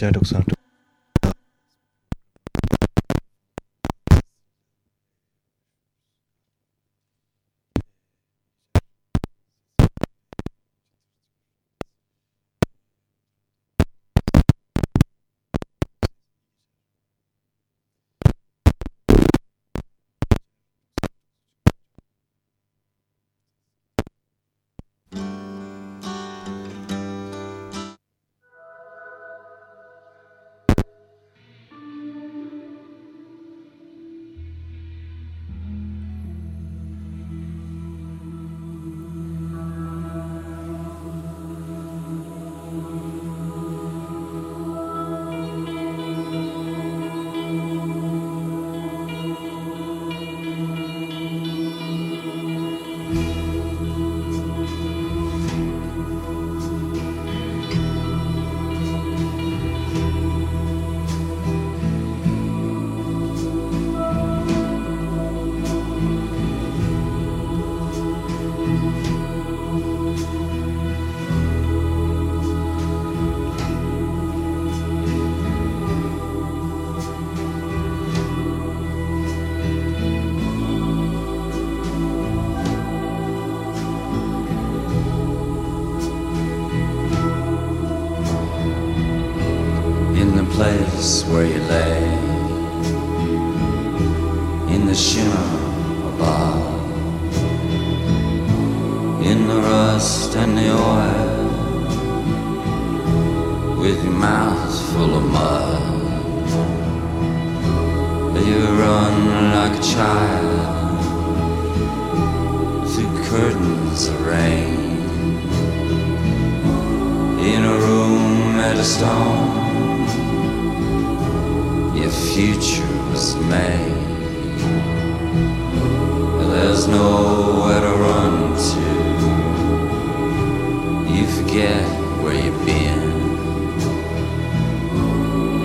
Entscheidungshaltung. There's nowhere to run to. You forget where you've been.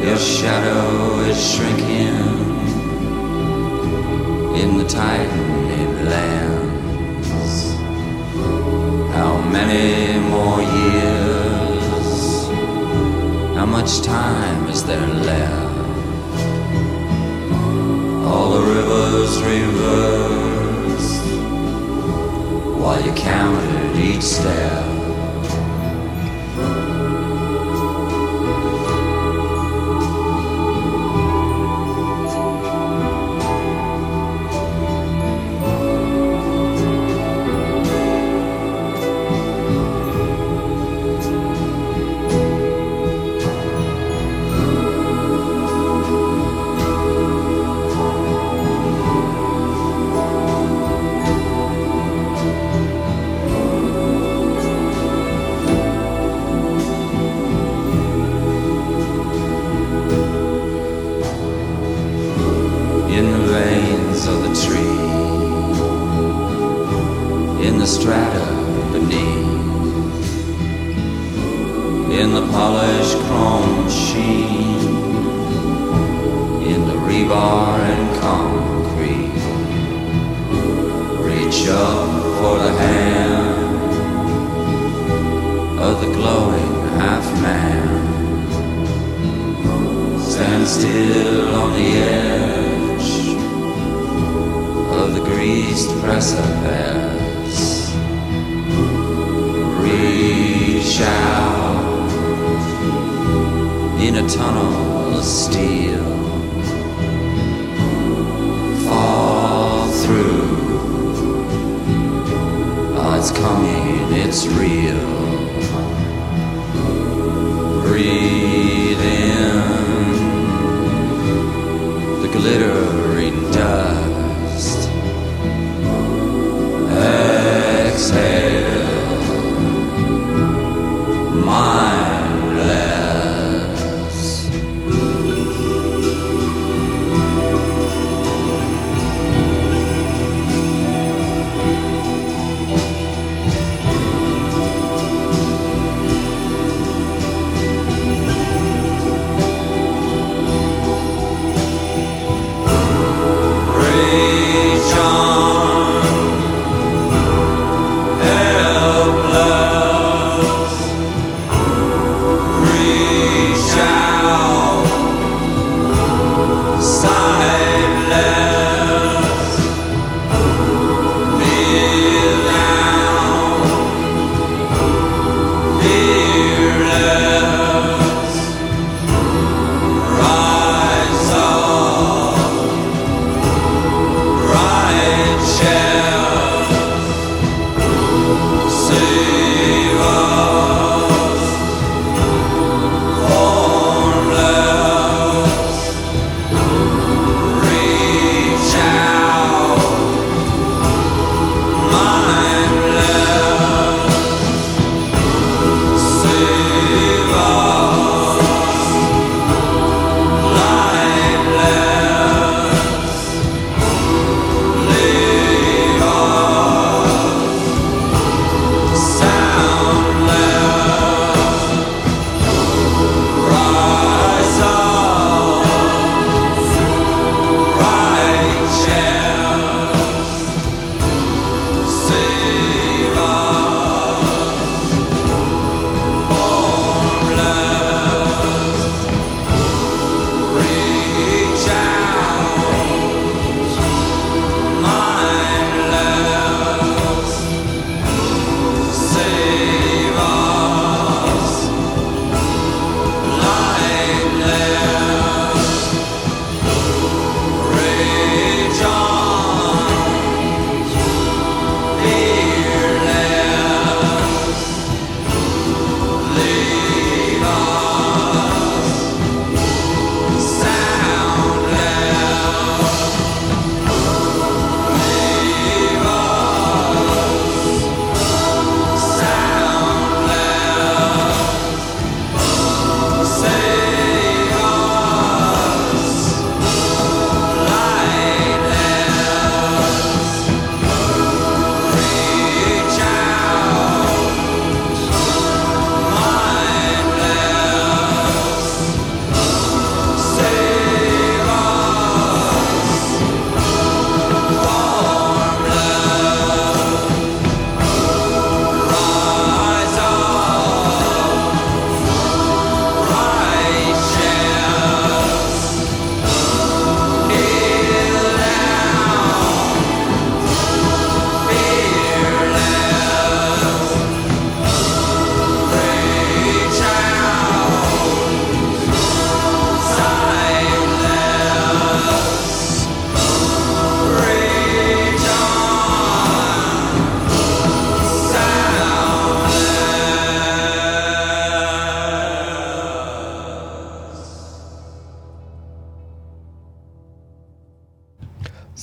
Your shadow is shrinking in the tightening lands. How many more years? How much time is there left? all the rivers reversed while you counted each step. Polished chrome sheen, in the rebar and concrete. Reach up for the hand of the glowing half man. Stand still on the edge of the greased precipice. In a tunnel of steel. Fall through. Oh, it's coming, it's real.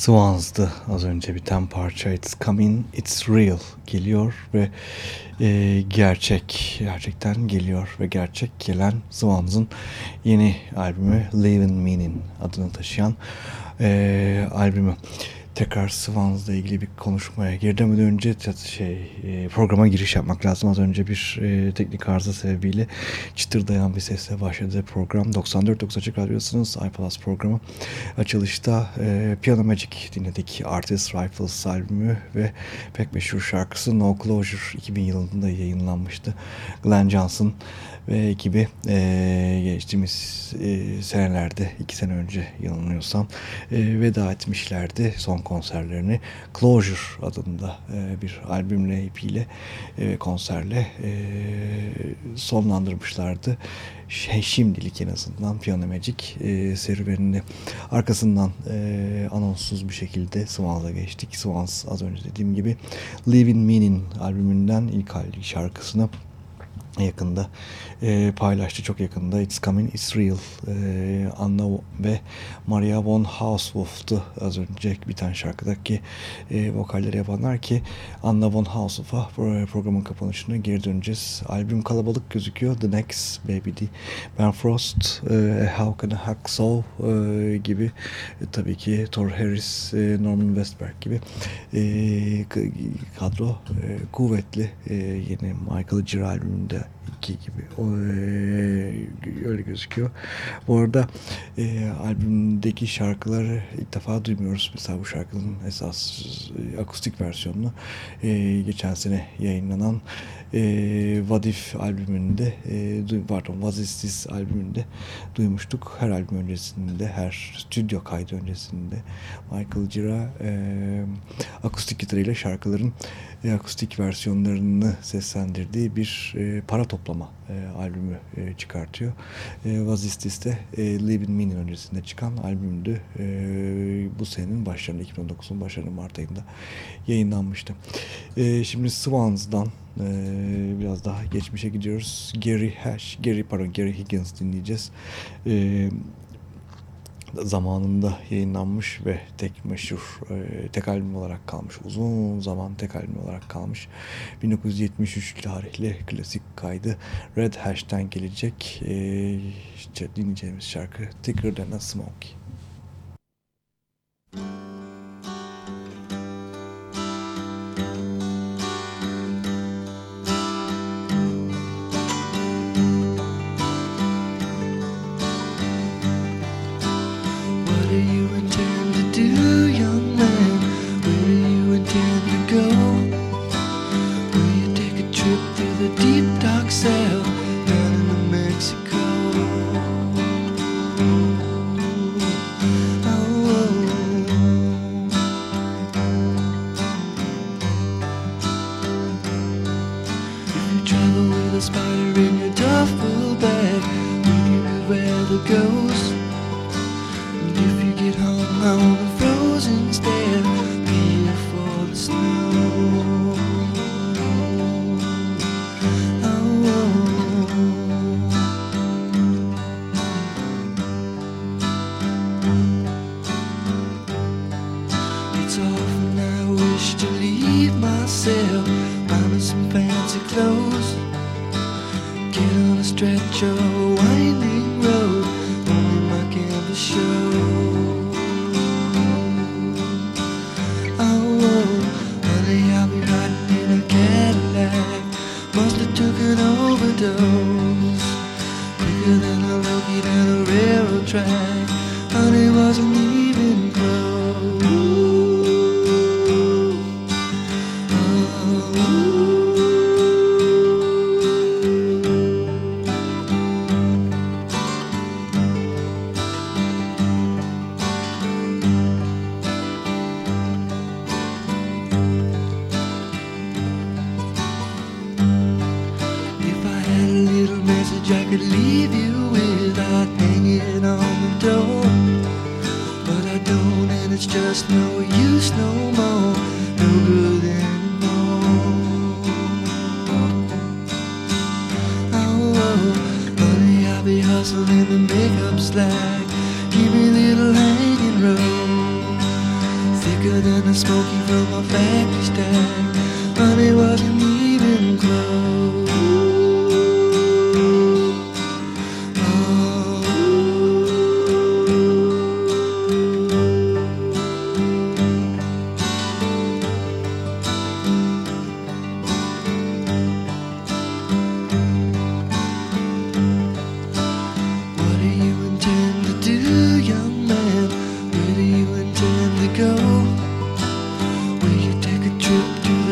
Swans'dı. Az önce biten parça It's Coming, It's Real geliyor ve e, gerçek, gerçekten geliyor ve gerçek gelen Swans'ın yeni albümü Living Meaning adını taşıyan e, albümü tekrar Swans'la ilgili bir konuşmaya girmeden önce şey e, programa giriş yapmak lazım. Az önce bir e, teknik arıza sebebiyle çıtırdayan bir sesle başladı program. 94.9 Açık Radyosu'nun iPlus programı. Açılışta e, Piano Magic dinledik. Artist Rifles albümü ve pek meşhur şarkısı No Closure 2000 yılında yayınlanmıştı. Glenn Johnson ve ekibi e, geçtiğimiz e, senelerde iki sene önce yanılmıyorsam e, veda etmişlerdi son konserlerini Closure adında e, bir albümle ipiyle e, konserle e, sonlandırmışlardı. Şey, şimdilik en azından Piano Magic e, serüvenini arkasından e, anonssuz bir şekilde Swans'a geçtik. Swans az önce dediğim gibi Living Meaning albümünden ilk şarkısını yakında e, paylaştı çok yakında It's Coming It's Real e, Anna ve Maria von Hauswolf'tu az önce biten şarkıdaki e, vokalleri yapanlar ki Anna von Hauswolf'a programın kapanışına geri döneceğiz. Albüm kalabalık gözüküyor. The Next Baby D. Ben Frost, e, How Can I Hack So e, gibi e, tabii ki Thor Harris, e, Norman Westberg gibi e, kadro e, kuvvetli e, yeni Michael Gira albümünde iki gibi o, e, öyle gözüküyor. Bu arada e, albümdeki şarkıları ilk defa duymuyoruz. Mesela bu şarkının esas e, akustik versiyonunu e, geçen sene yayınlanan e, Vadif albümünde e, pardon Vazistis albümünde duymuştuk. Her albüm öncesinde, her stüdyo kaydı öncesinde Michael Gira e, akustik gitarıyla şarkıların e, akustik versiyonlarını seslendirdiği bir e, para toplama e, albümü e, çıkartıyor. E, Vazistis'te e, Living Meaning öncesinde çıkan albümdü. E, bu senenin başlarında 2019'un başlarında Mart ayında yayınlanmıştı. E, şimdi Swans'dan ee, biraz daha geçmişe gidiyoruz. Gary Hash, Gary pardon Gary Higgins dinleyeceğiz. Ee, zamanında yayınlanmış ve tek meşhur e, tek albüm olarak kalmış. Uzun zaman tek albüm olarak kalmış. 1973 tarihli klasik kaydı Red Hash'ten gelecek e, işte dinleyeceğimiz şarkı Thicker Than a Smoke.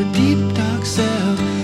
Deep dark south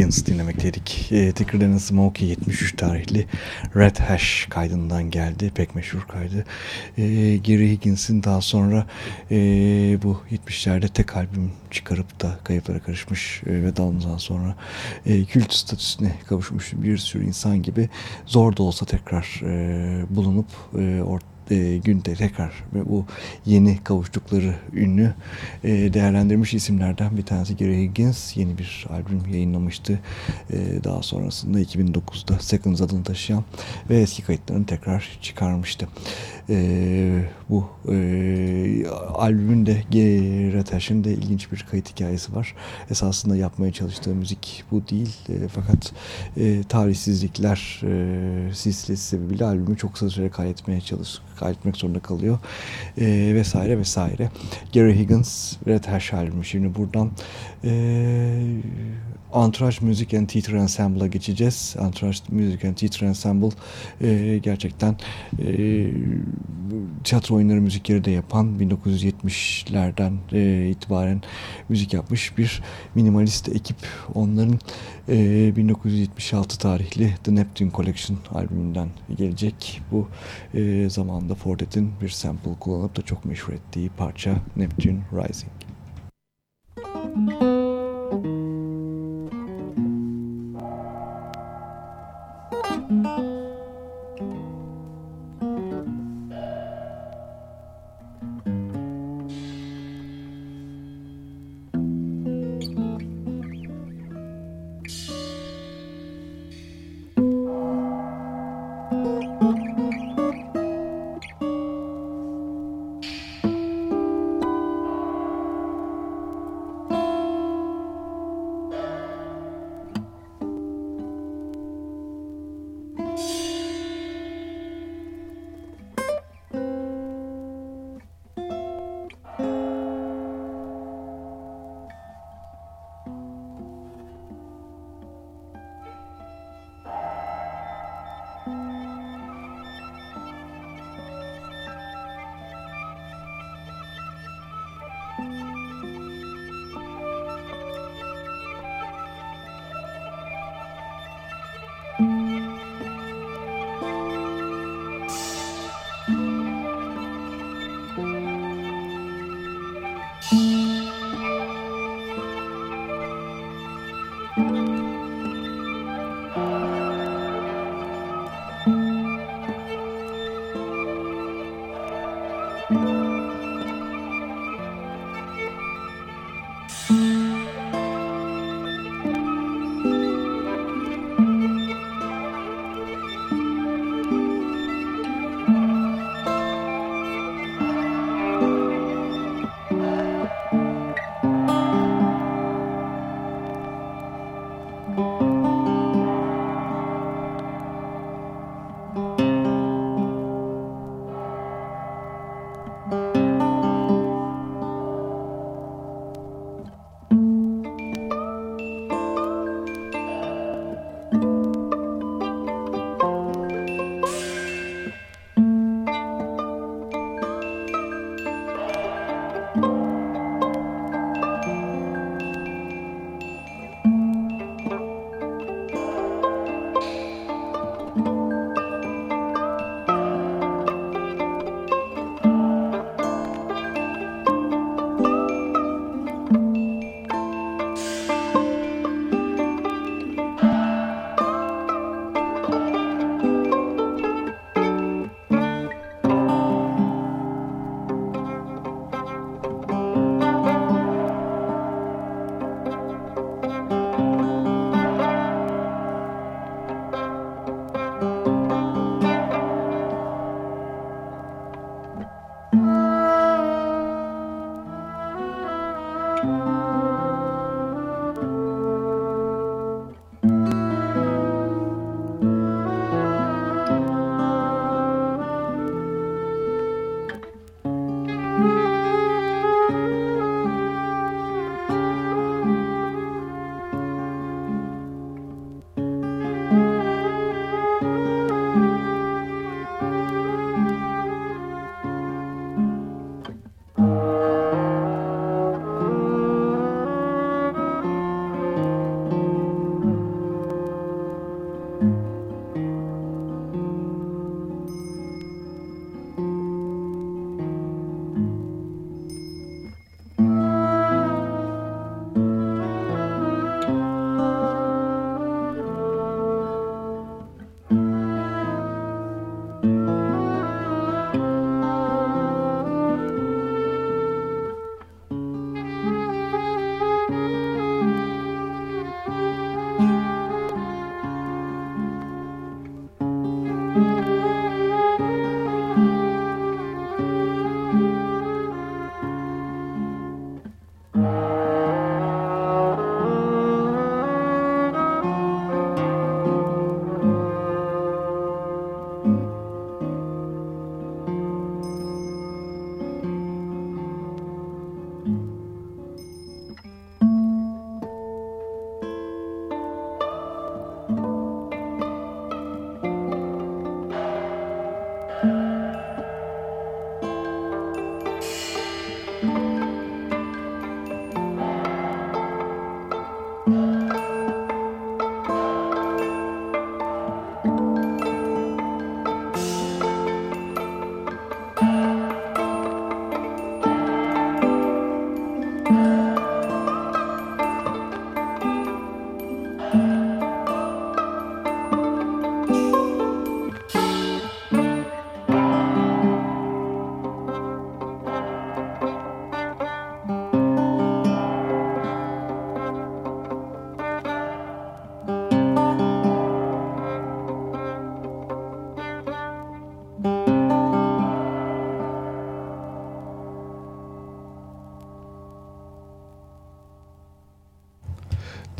Higgins dinlemekteydik. E, Ticker'dan Smokey 73 tarihli Red Hash kaydından geldi. Pek meşhur kaydı. E, Gary Higgins'in daha sonra e, bu 70'lerde tek albüm çıkarıp da kayıplara karışmış e, ve daha sonra e, kült statüsüne kavuşmuş bir sürü insan gibi zor da olsa tekrar e, bulunup e, ortaya e, günde tekrar ve bu yeni kavuştukları ünlü e, değerlendirmiş isimlerden bir tanesi Gary Higgins yeni bir albüm yayınlamıştı. E, daha sonrasında 2009'da Seconds adını taşıyan ve eski kayıtlarını tekrar çıkarmıştı. E, bu e, albümün de Red Hash'in de ilginç bir kayıt hikayesi var. Esasında yapmaya çalıştığı müzik bu değil. E, fakat e, tarihsizlikler e, silsilesi sebebiyle albümü çok kısa süre kaydetmeye çalış kaydetmek zorunda kalıyor. E, vesaire vesaire. Gary Higgins Red Hash albümü. Şimdi buradan e, Entourage Music and Theatre Ensemble'a geçeceğiz. Entourage Music and Theatre Ensemble e, gerçekten e, tiyatro oyunları müzikleri de yapan 1970'lerden e, itibaren müzik yapmış bir minimalist ekip. Onların e, 1976 tarihli The Neptune Collection albümünden gelecek. Bu e, zamanda Fordet'in bir sample kullanıp da çok meşhur ettiği parça Neptune Rising.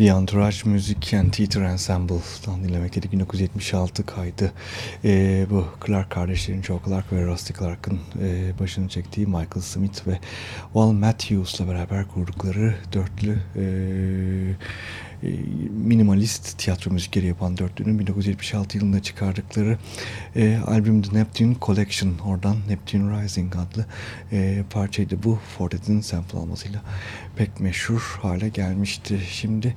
The Entourage Music and Theater Ensemble'dan dinlemekteydik. 1976 kaydı. E, bu Clark kardeşlerin Joe Clark ve Rusty Clark'ın e, başını çektiği Michael Smith ve Val Matthews'la beraber kurdukları dörtlü e, e, minimalist tiyatro müzikleri yapan dörtlünün 1976 yılında çıkardıkları e, albüm Neptune Collection oradan Neptune Rising adlı e, parçaydı bu Fortet'in sample almasıyla pek meşhur hale gelmişti. Şimdi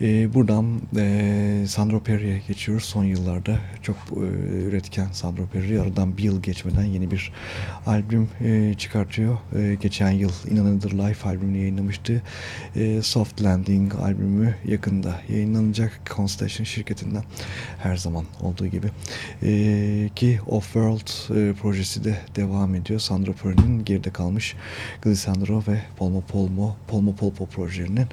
e, buradan e, Sandro Perry'e geçiyoruz. Son yıllarda çok e, üretken Sandro Perry aradan bir yıl geçmeden yeni bir albüm e, çıkartıyor. E, geçen yıl In Another Life albümünü yayınlamıştı. E, Soft Landing albümü yakında yayınlanacak Constellation şirketinden her zaman olduğu gibi. E, ki Off-World e, projesi de devam ediyor. Sandro Perry'nin geride kalmış Glissandro ve Polmo Polmo Polmo Polpo projelerinin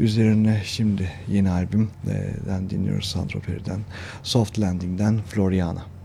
üzerine şimdi yeni albümden dinliyoruz Sandro Perry'den Soft Landing'den Floriana.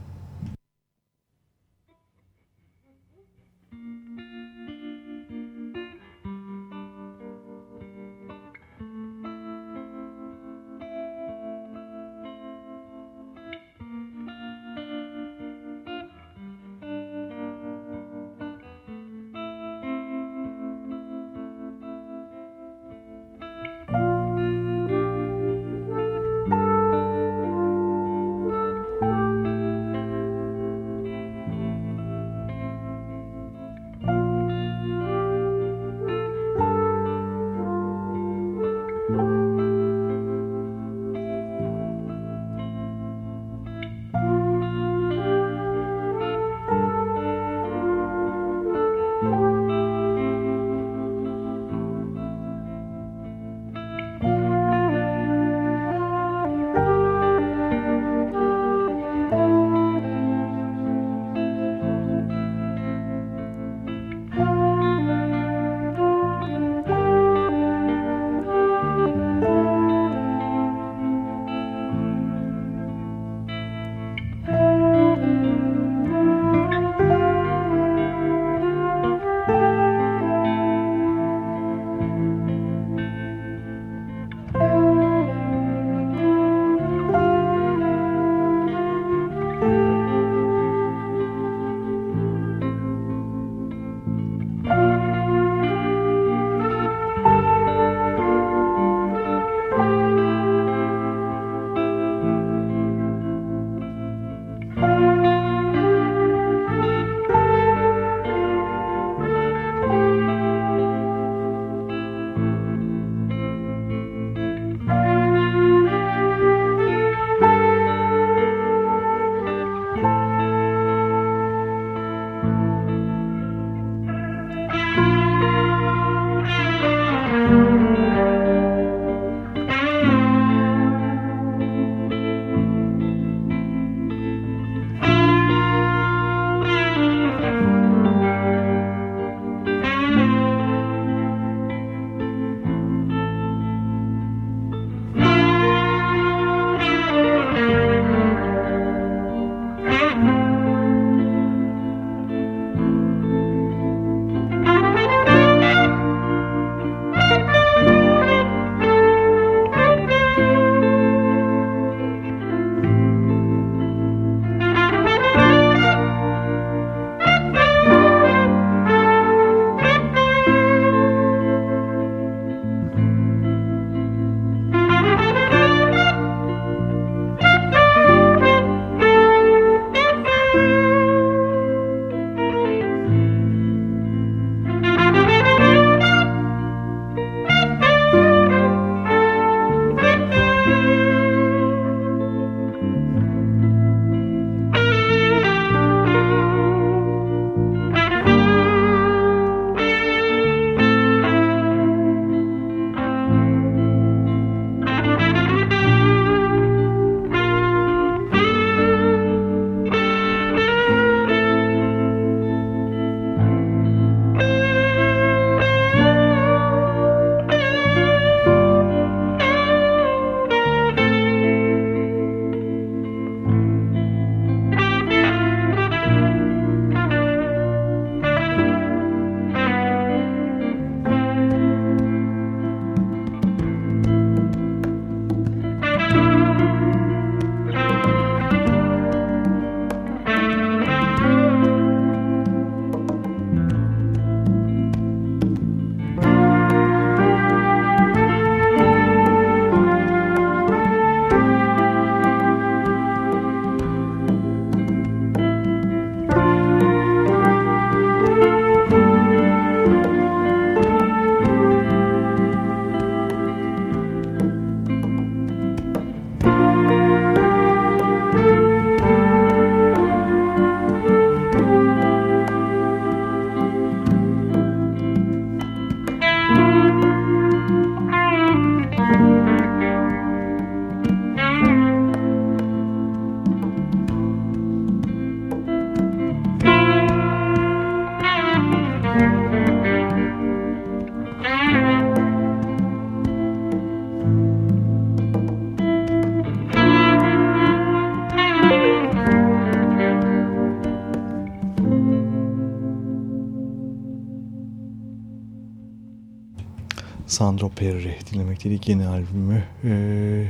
Sandro Perri dinlemekteydik yeni albümü. Ee,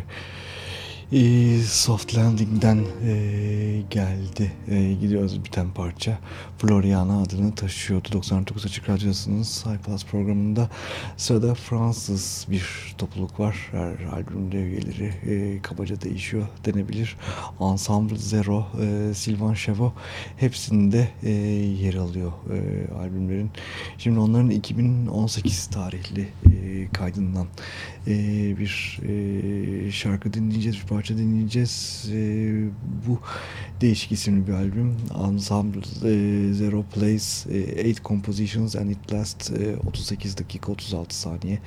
e, Soft Landing'den e, geldi. E, gidiyoruz biten parça. Floriana adını taşıyordu. 99 Açık Radyosu'nun Cyplus programında sırada Fransız bir topluluk var. Her albümde üyeleri e, kabaca değişiyor denebilir. Ensemble Zero, e, Sylvain Chavot hepsinde e, yer alıyor e, albümlerin. Şimdi onların 2018 tarihli e, kaydından e, bir e, şarkı dinleyeceğiz, bir parça dinleyeceğiz. E, bu değişik isimli bir albüm. Ensemble e, Zero Plays 8 Compositions and It Lasts e, 38 dakika 36 saniye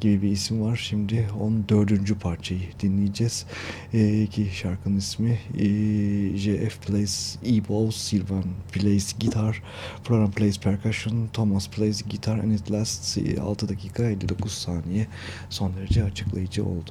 gibi bir isim var. Şimdi 14. parçayı dinleyeceğiz. E, ki şarkının ismi e, JF Plays E-Bow, Sylvan Plays Guitar, Florian Plays Percussion, Thomas Plays Guitar and It Lasts 6 dakika 59 saniye son derece açıklayıcı oldu.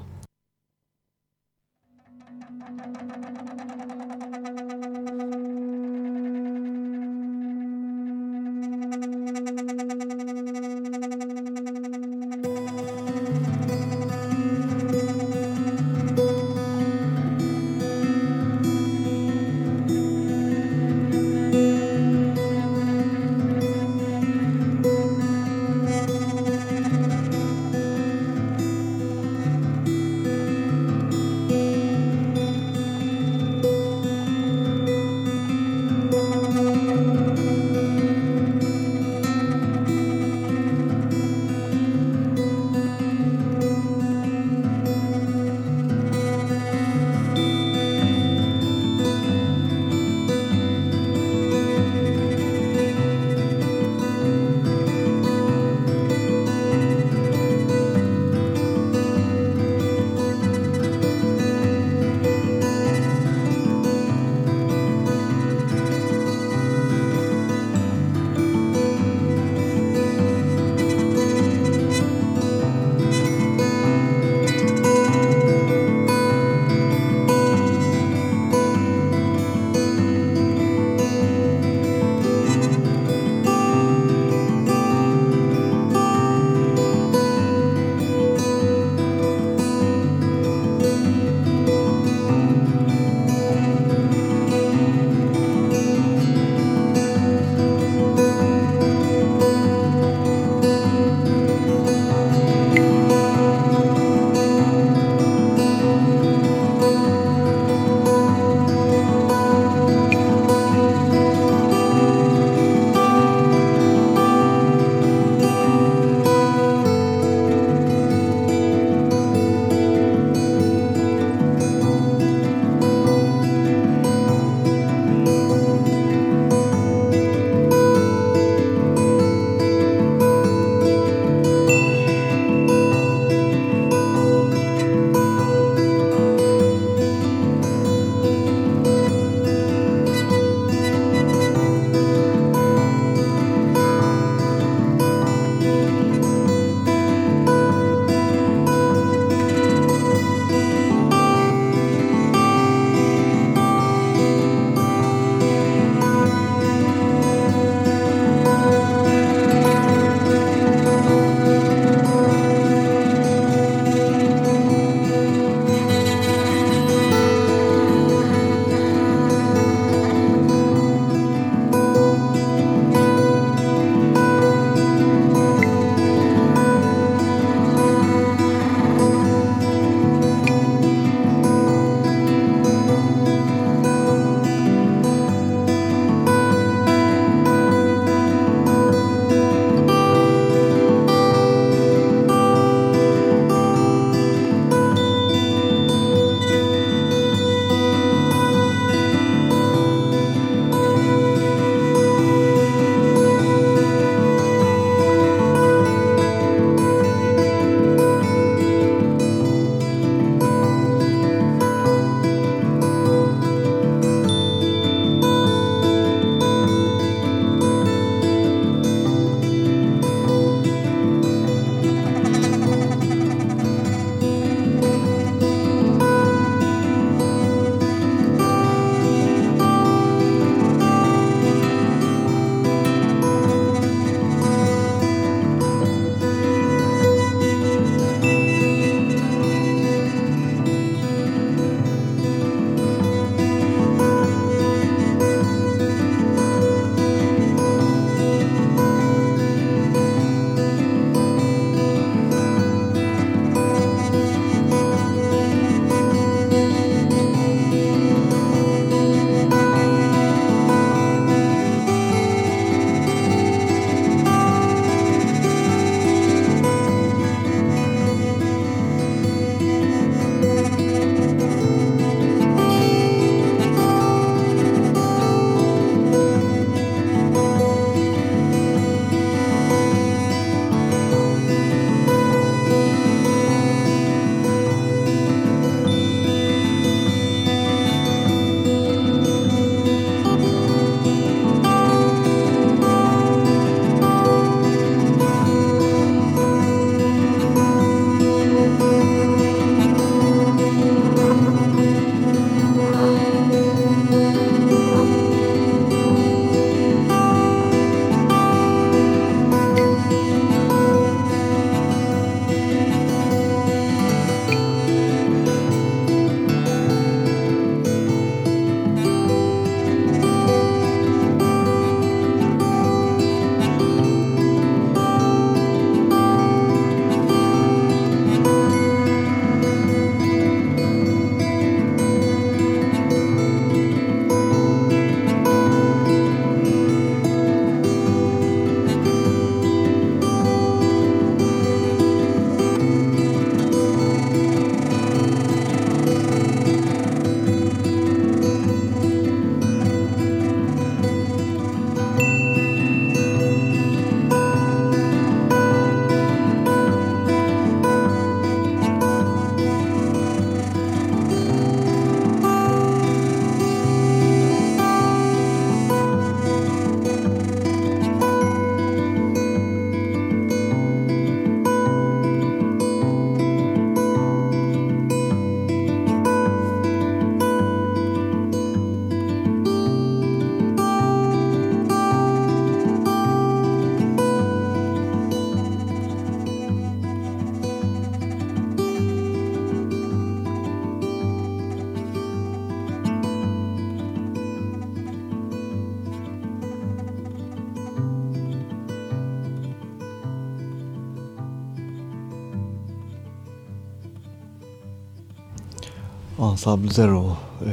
Ensemble Zero. E,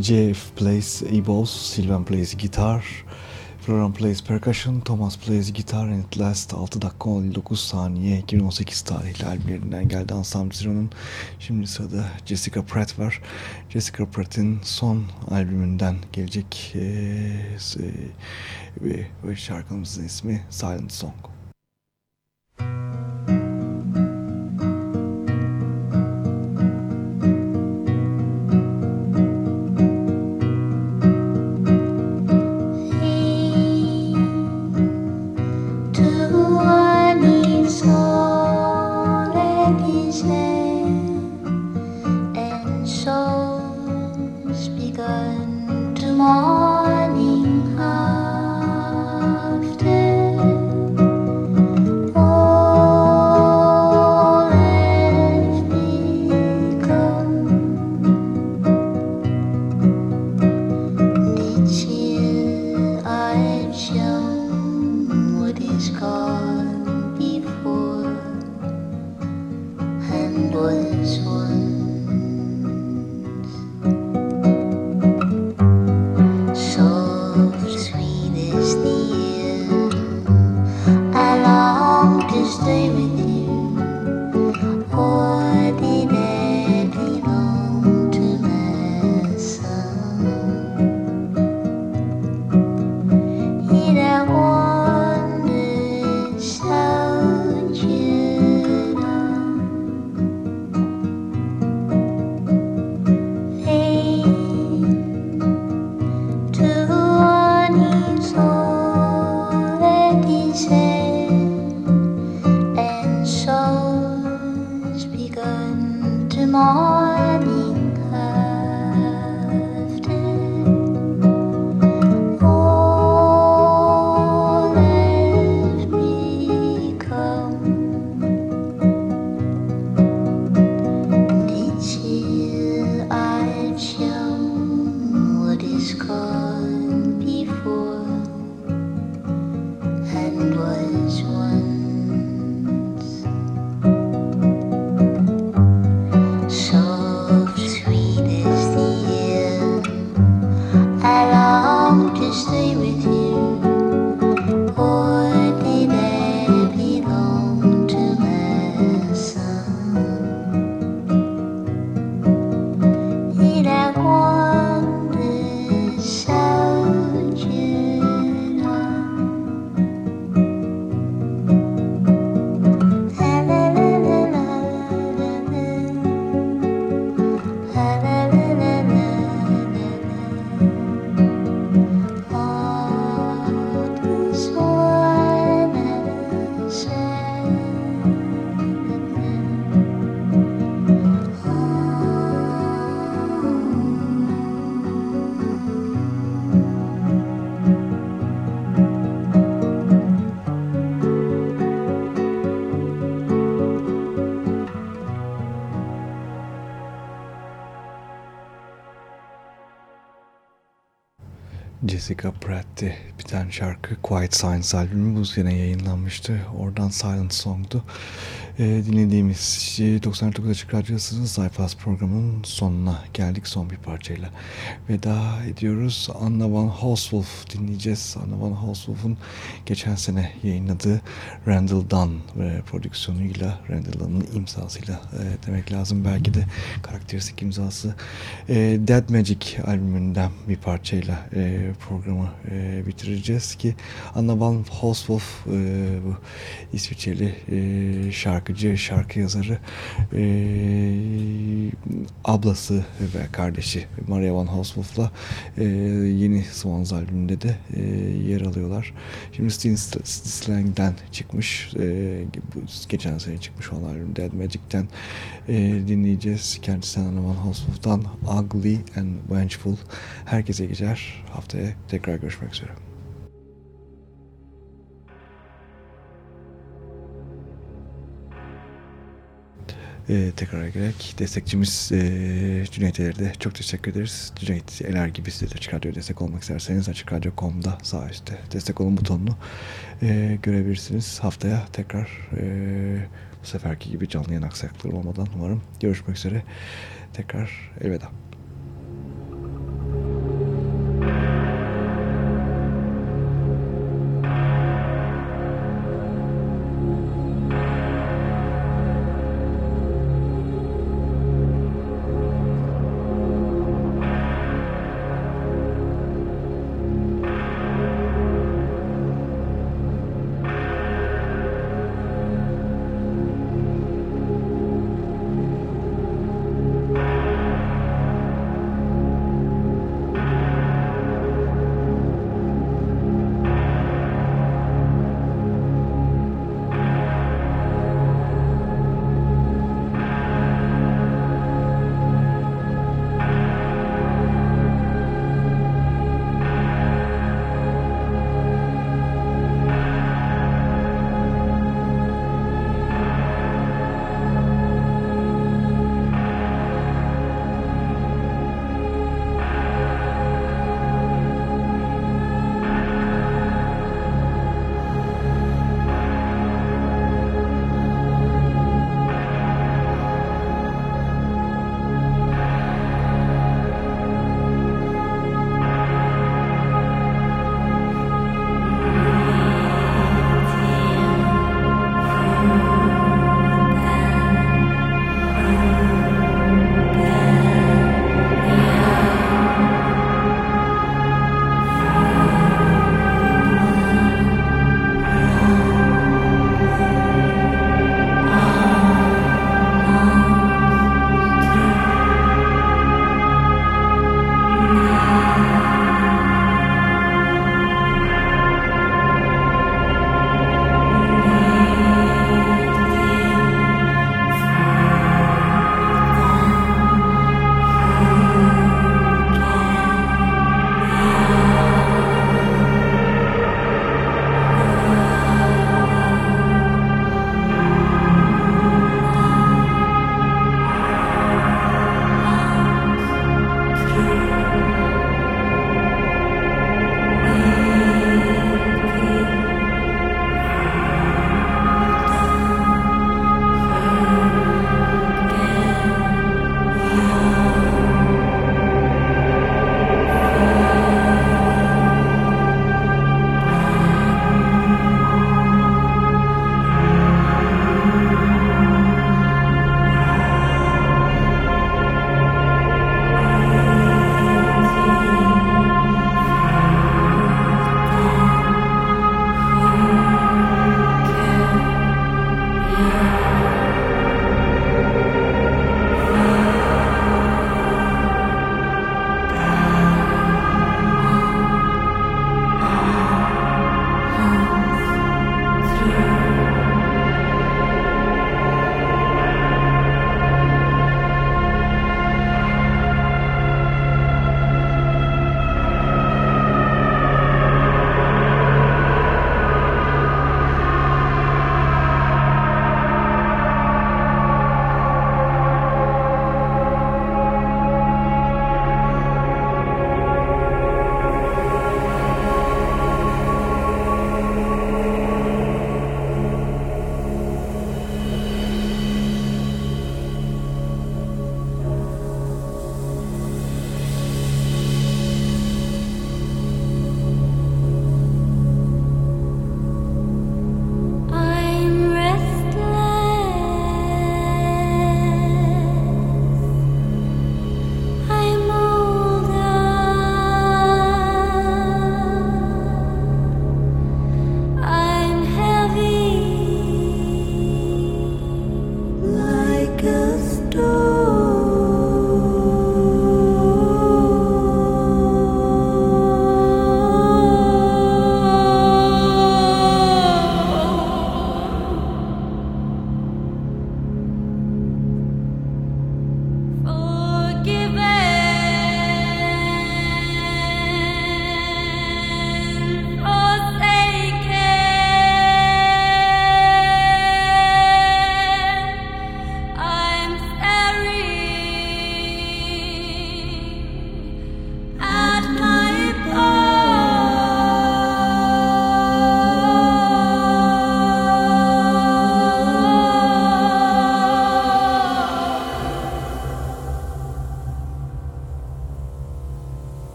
JF plays e-balls, Sylvan plays guitar, Florian plays percussion, Thomas plays guitar and it last 6 dakika 59 saniye 2018 tarihli albümlerinden geldi Ensemble Zero'nun. Şimdi sırada Jessica Pratt var. Jessica Pratt'in son albümünden gelecek e, şarkımızın ismi Silent Song. Jessica şarkı Quiet Science albümü bu sene yayınlanmıştı. Oradan Silent Song'du. Ee, dinlediğimiz 99 e, Açık Radyosu'nun Sayfas programının sonuna geldik son bir parçayla. Veda ediyoruz. Anna Van Horswolf dinleyeceğiz. Anna Van Horswolf'un geçen sene yayınladığı Randall Dunn ve prodüksiyonuyla Randall Dunn'ın imzasıyla e, demek lazım. Belki de karakteristik imzası. E, Dead Magic albümünden bir parçayla e, programı e, bitireceğiz ki Anna Van Horswolf e, bu İsviçreli e, şarkıcı, şarkı yazarı e, ablası ve kardeşi Maria Van Horswolf'la e, yeni Swans albümünde de e, yer alıyorlar. Şimdi Steen Slang'den çıkmış e, geçen sene çıkmış olan albüm Dead Magic'ten e, dinleyeceğiz. Kendisinden Anna Van Horswolf'tan Ugly and Vengeful. Herkese geçer. Haftaya tekrar görüşmek üzere. Ee, tekrar gerek. Destekçimiz e, Cüneyt Eler'de çok teşekkür ederiz. Cüneyt Eler gibi size de Açık destek olmak isterseniz Açık Radyo.com'da sağ üstte destek olun butonunu e, görebilirsiniz. Haftaya tekrar e, Bu seferki gibi canlı yayın aksaklıkları olmadan umarım görüşmek üzere. Tekrar elveda.